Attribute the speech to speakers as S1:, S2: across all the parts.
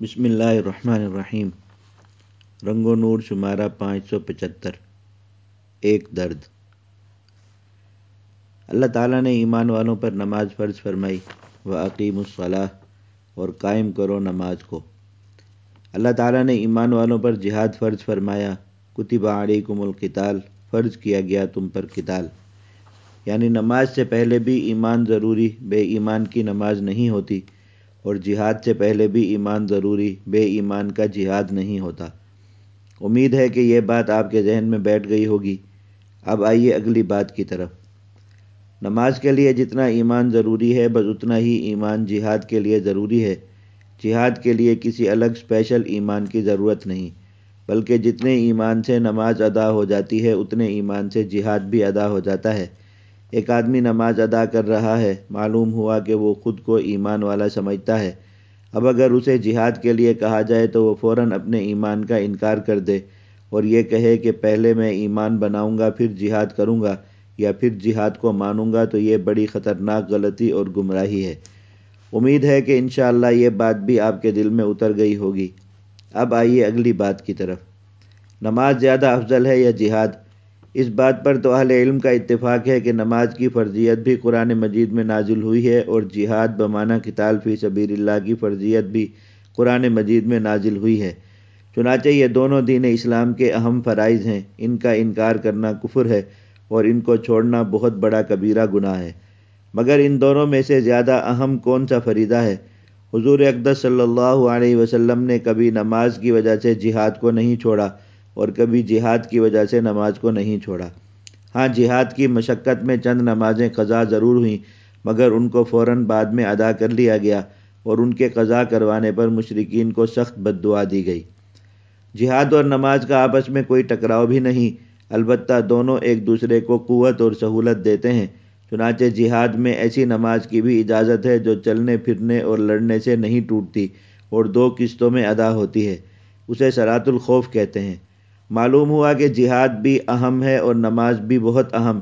S1: بسم اللہ الرحمن الرحیم۔ رنگ و نور شمارہ پانچ سو پچہتر۔ ایک درد۔ اللہ تعالیٰ نے ایمان والوں پر نماز فرض فرمائی۔ و عقیم الصلاح اور قائم کرو نماز کو۔ اللہ تعالیٰ نے ایمان والوں پر جہاد فرض فرمایا۔ کتب علیکم القتال۔ فرض کیا گیا تم پر قتال۔ یعنی نماز سے پہلے بھی ایمان ضروری، بے ایمان کی نماز نہیں ہوتی۔ اور جہاد سے پہلے بھی ایمان ضروری، بے ایمان کا جہاد نہیں ہوتا۔ امید ہے کہ یہ بات آپ کے ذہن میں بیٹھ گئی ہوگی۔ اب آئیے اگلی بات کی طرف۔ نماز کے لیے جتنا ایمان ضروری ہے، بس اتنا ہی ایمان جہاد کے لیے ضروری ہے۔ جہاد کے لیے کسی الگ اسپیشل ایمان کی ضرورت نہیں، بلکہ جتنے ایمان سے نماز ادا ہو جاتی ہے، اتنے ایمان سے جہاد بھی ادا ہو جاتا ہے۔ ایک آدمی نماز ادا کر رہا ہے، معلوم ہوا کہ وہ خود کو ایمان والا سمجھتا ہے۔ اب اگر اسے جہاد کے لیے کہا جائے تو وہ فوراً اپنے ایمان کا انکار کر دے اور یہ کہے کہ پہلے میں ایمان بناؤں گا، پھر جہاد کروں گا یا پھر جہاد کو مانوں گا، تو یہ بڑی خطرناک غلطی اور گمراہی ہے۔ امید ہے کہ انشاءاللہ یہ بات بھی آپ کے دل میں اتر گئی ہوگی۔ اب آئیے اگلی بات کی طرف۔ نماز زیادہ افضل ہے یا جہاد؟ اس بات پر تو اہل علم کا اتفاق ہے کہ نماز کی فرضیت بھی قرآن مجید میں نازل ہوئی ہے اور جہاد بمانہ کتال فی سبیر اللہ کی فرضیت بھی قرآن مجید میں نازل ہوئی ہے۔ چنانچہ یہ دونوں دین اسلام کے اہم فرائض ہیں۔ ان کا انکار کرنا کفر ہے اور ان کو چھوڑنا بہت بڑا کبیرہ گناہ ہے۔ مگر ان دونوں میں سے زیادہ اہم کون سا فریضہ ہے؟ حضور اقدس صلی اللہ علیہ وسلم نے کبھی نماز کی وجہ سے جہاد کو نہیں چھوڑا۔ اور کبھی جہاد کی وجہ سے نماز کو نہیں چھوڑا۔ ہاں جہاد کی مشقت میں چند نمازیں قضا ضرور ہوئیں، مگر ان کو فوراً بعد میں ادا کر لیا گیا اور ان کے قضا کروانے پر مشرقین کو سخت بد دعا دی گئی۔ جہاد اور نماز کا آپس میں کوئی ٹکراؤ بھی نہیں، البتہ دونوں ایک دوسرے کو قوت اور سہولت دیتے ہیں۔ چنانچہ جہاد میں ایسی نماز کی بھی اجازت ہے جو چلنے، پھرنے اور لڑنے سے نہیں ٹوٹتی اور دو قسطوں میں ادا ہوتی ہے، اسے سرات الخوف کہتے ہیں۔ معلوم ہوا کہ جہاد بھی اہم ہے اور نماز بھی بہت اہم،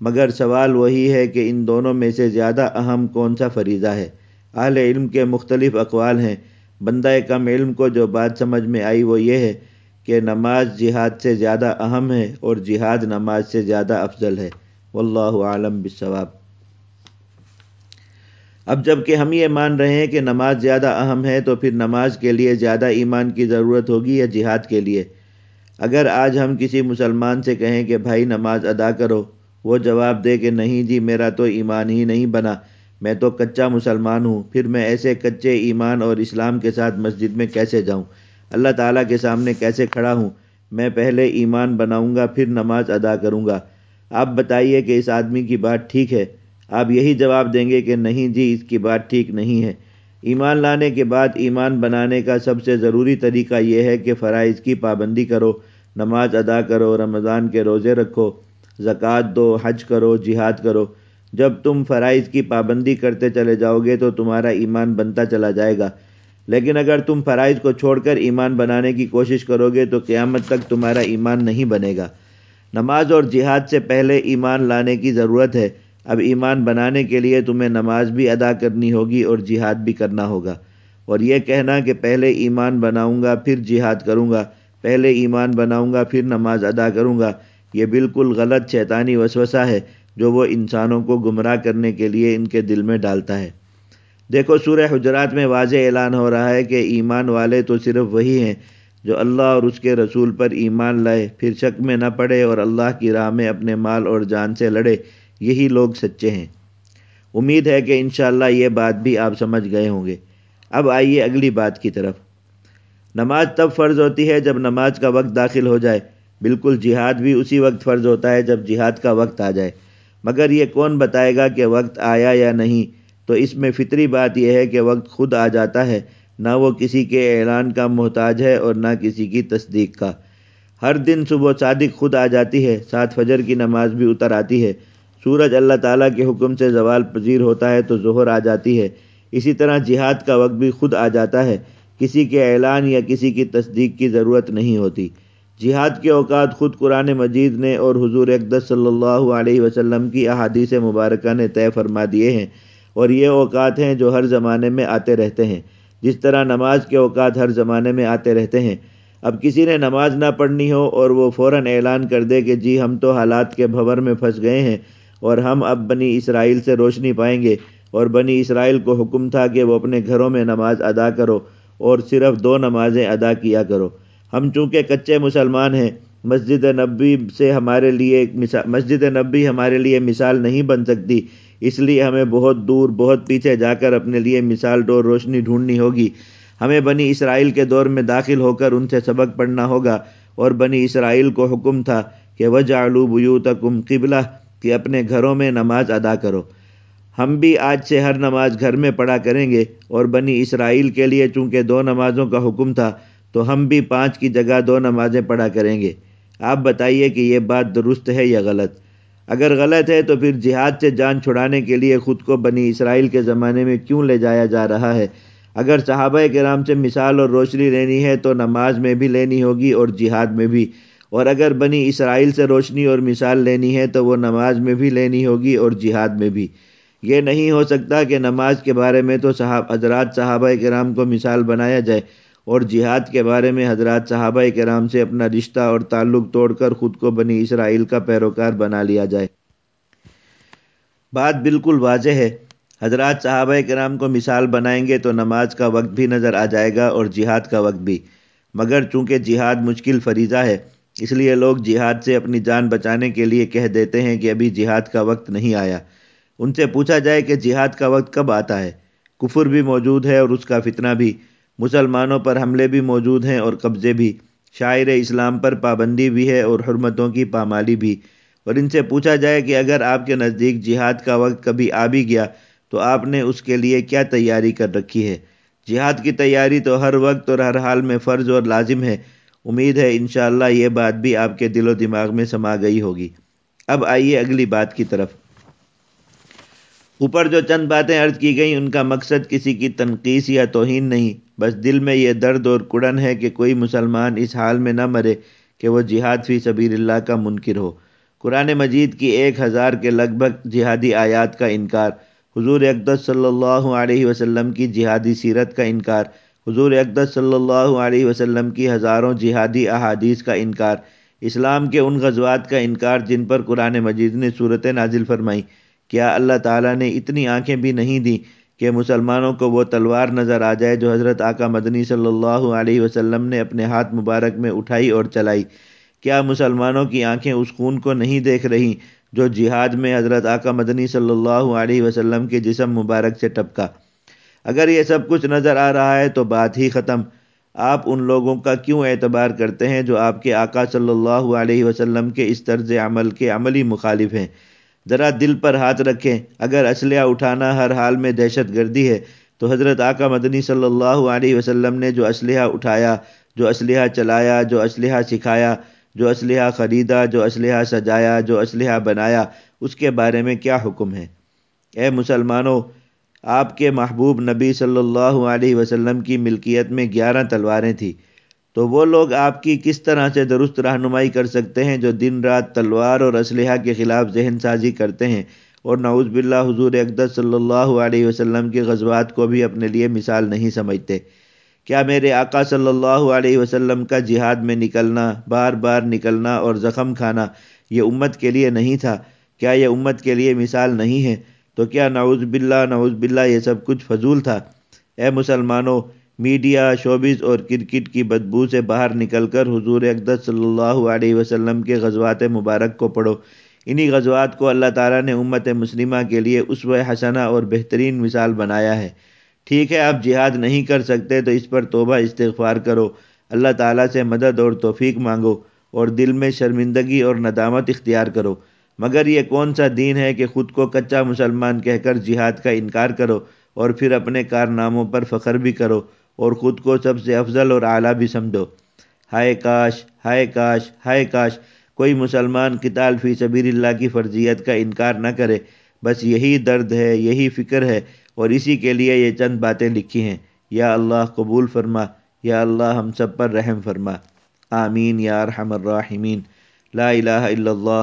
S1: مگر سوال وہی ہے کہ ان دونوں میں سے زیادہ اہم کون سا فریضہ ہے؟ اہل علم کے مختلف اقوال ہیں۔ بندہ کم علم کو جو بات سمجھ میں آئی وہ یہ ہے کہ نماز جہاد سے زیادہ اہم ہے اور جہاد نماز سے زیادہ افضل ہے۔ واللہ عالم بالثواب اب جبکہ ہم یہ مان رہے ہیں کہ نماز زیادہ اہم ہے تو پھر نماز کے لیے زیادہ ایمان کی ضرورت ہوگی یا جہاد کے لیے؟ اگر آج ہم کسی مسلمان سے کہیں کہ بھائی نماز ادا کرو، وہ جواب دے کہ نہیں جی میرا تو ایمان ہی نہیں بنا۔ میں تو کچا مسلمان ہوں، پھر میں ایسے کچے ایمان اور اسلام کے ساتھ مسجد میں کیسے جاؤں؟ اللہ تعالیٰ کے سامنے کیسے کھڑا ہوں؟ میں پہلے ایمان بناؤں گا، پھر نماز ادا کروں گا۔ آپ بتائیے کہ اس آدمی کی بات ٹھیک ہے؟ آپ یہی جواب دیں گے کہ نہیں جی اس کی بات ٹھیک نہیں ہے۔ ایمان لانے کے بعد ایمان بنانے کا سب سے ضروری طریقہ یہ ہے کہ فرائض کی پابندی کرو، نماز ادا کرو، رمضان کے روزے رکھو، زکوٰۃ دو، حج کرو، جہاد کرو۔ جب تم فرائض کی پابندی کرتے چلے جاؤ گے تو تمہارا ایمان بنتا چلا جائے گا۔ لیکن اگر تم فرائض کو چھوڑ کر ایمان بنانے کی کوشش کرو گے تو قیامت تک تمہارا ایمان نہیں بنے گا۔ نماز اور جہاد سے پہلے ایمان لانے کی ضرورت ہے۔ اب ایمان بنانے کے لیے تمہیں نماز بھی ادا کرنی ہوگی اور جہاد بھی کرنا ہوگا۔ اور یہ کہنا کہ پہلے ایمان بناؤں گا، پھر جہاد کروں گا، پہلے ایمان بناؤں گا، پھر نماز ادا کروں گا۔ یہ بالکل غلط شیطانی وسوسہ ہے جو وہ انسانوں کو گمراہ کرنے کے لیے ان کے دل میں ڈالتا ہے۔ دیکھو، سورہ حجرات میں واضح اعلان ہو رہا ہے کہ ایمان والے تو صرف وہی ہیں جو اللہ اور اس کے رسول پر ایمان لائے، پھر شک میں نہ پڑے اور اللہ کی راہ میں اپنے مال اور جان سے لڑے۔ یہی لوگ سچے ہیں۔ امید ہے کہ انشاءاللہ یہ بات بھی آپ سمجھ گئے ہوں گے۔ اب آئیے اگلی بات کی طرف۔ نماز تب فرض ہوتی ہے جب نماز کا وقت داخل ہو جائے۔ بالکل جہاد بھی اسی وقت فرض ہوتا ہے جب جہاد کا وقت آ جائے۔ مگر یہ کون بتائے گا کہ وقت آیا یا نہیں؟ تو اس میں فطری بات یہ ہے کہ وقت خود آ جاتا ہے۔ نہ وہ کسی کے اعلان کا محتاج ہے اور نہ کسی کی تصدیق کا۔ ہر دن صبح صادق خود آ جاتی ہے۔ سات فجر کی نماز بھی اتر آتی ہے۔ سورج اللہ تعالیٰ کے حکم سے زوال پذیر ہوتا ہے تو ظہر آ جاتی ہے۔ اسی طرح جہاد کا وقت بھی خود آ جاتا ہے۔ کسی کے اعلان یا کسی کی تصدیق کی ضرورت نہیں ہوتی۔ جہاد کے اوقات خود قرآن مجید نے اور حضور اقدس صلی اللہ علیہ وسلم کی احادیث مبارکہ نے طے فرما دیے ہیں۔ اور یہ اوقات ہیں جو ہر زمانے میں آتے رہتے ہیں۔ جس طرح نماز کے اوقات ہر زمانے میں آتے رہتے ہیں۔ اب کسی نے نماز نہ پڑھنی ہو اور وہ فوراً اعلان کر دے کہ جی ہم تو حالات کے بھور میں پھنس گئے ہیں۔ اور ہم اب بنی اسرائیل سے روشنی پائیں گے۔ اور بنی اسرائیل کو حکم تھا کہ وہ اپنے گھروں میں نماز ادا کرو اور صرف دو نمازیں ادا کیا کرو۔ ہم چونکہ کچے مسلمان ہیں، مسجد نبی سے ہمارے لیے مسجد نبی ہمارے لیے مثال نہیں بن سکتی۔ اس لیے ہمیں بہت دور، بہت پیچھے جا کر اپنے لیے مثال ڈور روشنی ڈھونڈنی ہوگی۔ ہمیں بنی اسرائیل کے دور میں داخل ہو کر ان سے سبق پڑھنا ہوگا۔ اور بنی اسرائیل کو حکم تھا کہ وجہ آلو بیوتکم قبلہ۔ کہ اپنے گھروں میں نماز ادا کرو۔ ہم بھی آج سے ہر نماز گھر میں پڑھا کریں گے اور بنی اسرائیل کے لیے چونکہ دو نمازوں کا حکم تھا، تو ہم بھی پانچ کی جگہ دو نمازیں پڑھا کریں گے۔ آپ بتائیے کہ یہ بات درست ہے یا غلط؟ اگر غلط ہے تو پھر جہاد سے جان چھڑانے کے لیے خود کو بنی اسرائیل کے زمانے میں کیوں لے جایا جا رہا ہے؟ اگر صحابہ کرام سے مثال اور روشنی لینی ہے تو نماز میں بھی لینی ہوگی اور جہاد میں بھی۔ اور اگر بنی اسرائیل سے روشنی اور مثال لینی ہے تو وہ نماز میں بھی لینی ہوگی اور جہاد میں بھی۔ یہ نہیں ہو سکتا کہ نماز کے بارے میں تو صحاب، حضرات صحابہ کرام کو مثال بنایا جائے اور جہاد کے بارے میں حضرات صحابہ کرام سے اپنا رشتہ اور تعلق توڑ کر خود کو بنی اسرائیل کا پیروکار بنا لیا جائے۔ بات بالکل واضح ہے۔ حضرات صحابہ کرام کو مثال بنائیں گے تو نماز کا وقت بھی نظر آ جائے گا اور جہاد کا وقت بھی۔ مگر چونکہ جہاد مشکل فریضہ ہے اس لیے لوگ جہاد سے اپنی جان بچانے کے لیے کہہ دیتے ہیں کہ ابھی جہاد کا وقت نہیں آیا۔ ان سے پوچھا جائے کہ جہاد کا وقت کب آتا ہے۔ کفر بھی موجود ہے اور اس کا فتنہ بھی۔ مسلمانوں پر حملے بھی موجود ہیں اور قبضے بھی۔ شاعر اسلام پر پابندی بھی ہے اور حرمتوں کی پامالی بھی۔ اور ان سے پوچھا جائے کہ اگر آپ کے نزدیک جہاد کا وقت کبھی آ بھی گیا تو آپ نے اس کے لیے کیا تیاری کر رکھی ہے؟ جہاد کی تیاری تو ہر وقت اور ہر حال میں فرض اور لازم ہے۔ امید ہے انشاءاللہ یہ بات بھی آپ کے دل و دماغ میں سما گئی ہوگی۔ اب آئیے اگلی بات کی طرف۔ اوپر جو چند باتیں عرض کی گئیں، ان کا مقصد کسی کی تنقیس یا توہین نہیں، بس دل میں یہ درد اور کڑن ہے کہ کوئی مسلمان اس حال میں نہ مرے کہ وہ جہاد فی سبیل اللہ کا منکر ہو۔ قرآن مجید کی ایک ہزار کے لگ بھگ جہادی آیات کا انکار، حضور اقدس صلی اللہ علیہ وسلم کی جہادی سیرت کا انکار حضور اقدس صلی اللہ علیہ وسلم کی ہزاروں جہادی احادیث کا انکار، اسلام کے ان غزوات کا انکار جن پر قرآن مجید نے صورت نازل فرمائی۔ کیا اللہ تعالیٰ نے اتنی آنکھیں بھی نہیں دیں کہ مسلمانوں کو وہ تلوار نظر آ جائے جو حضرت آقا مدنی صلی اللہ علیہ وسلم نے اپنے ہاتھ مبارک میں اٹھائی اور چلائی؟ کیا مسلمانوں کی آنکھیں اس خون کو نہیں دیکھ رہی جو جہاد میں حضرت آقا مدنی صلی اللہ علیہ وسلم کے جسم مبارک سے ٹپکا؟ اگر یہ سب کچھ نظر آ رہا ہے تو بات ہی ختم۔ آپ ان لوگوں کا کیوں اعتبار کرتے ہیں جو آپ کے آقا صلی اللہ علیہ وسلم کے اس طرز عمل کے عملی مخالف ہیں؟ ذرا دل پر ہاتھ رکھیں۔ اگر اسلحہ اٹھانا ہر حال میں دہشت گردی ہے، تو حضرت آقا مدنی صلی اللہ علیہ وسلم نے جو اسلحہ اٹھایا، جو اسلحہ چلایا، جو اسلحہ سکھایا، جو اسلحہ خریدا، جو اسلحہ سجایا، جو اسلحہ بنایا، اس کے بارے میں کیا حکم ہے؟ اے مسلمانوں آپ کے محبوب نبی صلی اللہ علیہ وسلم کی ملکیت میں گیارہ تلواریں تھیں۔ تو وہ لوگ آپ کی کس طرح سے درست رہنمائی کر سکتے ہیں جو دن رات تلوار اور اسلحہ کے خلاف ذہن سازی کرتے ہیں؟ اور نعوذ باللہ حضور اقدس صلی اللہ علیہ وسلم کے غزوات کو بھی اپنے لیے مثال نہیں سمجھتے۔ کیا میرے آقا صلی اللہ علیہ وسلم کا جہاد میں نکلنا، بار بار نکلنا اور زخم کھانا یہ امت کے لیے نہیں تھا؟ کیا یہ امت کے لیے مثال نہیں ہے؟ تو کیا نعوذ باللہ نعوذ باللہ، یہ سب کچھ فضول تھا؟ اے مسلمانوں، میڈیا، شوبز اور کرکٹ کی بدبو سے باہر نکل کر حضور اقدس صلی اللہ علیہ وسلم کے غزوات مبارک کو پڑھو۔ انہی غزوات کو اللہ تعالیٰ نے امت مسلمہ کے لیے اسو حسنہ اور بہترین مثال بنایا ہے۔ ٹھیک ہے آپ جہاد نہیں کر سکتے تو اس پر توبہ، استغفار کرو۔ اللہ تعالیٰ سے مدد اور توفیق مانگو اور دل میں شرمندگی اور ندامت اختیار کرو۔ مگر یہ کون سا دین ہے کہ خود کو کچا مسلمان کہہ کر جہاد کا انکار کرو اور پھر اپنے کارناموں پر فخر بھی کرو اور خود کو سب سے افضل اور اعلیٰ بھی سمجھو۔ ہائے کاش ہائے کاش ہائے کاش، کوئی مسلمان قتال فی سبیل اللہ کی فرضیت کا انکار نہ کرے۔ بس یہی درد ہے، یہی فکر ہے اور اسی کے لیے یہ چند باتیں لکھی ہیں۔ یا اللہ قبول فرما، یا اللہ ہم سب پر رحم فرما۔ آمین یا ارحم الراحمین۔ لا الہ الا اللہ۔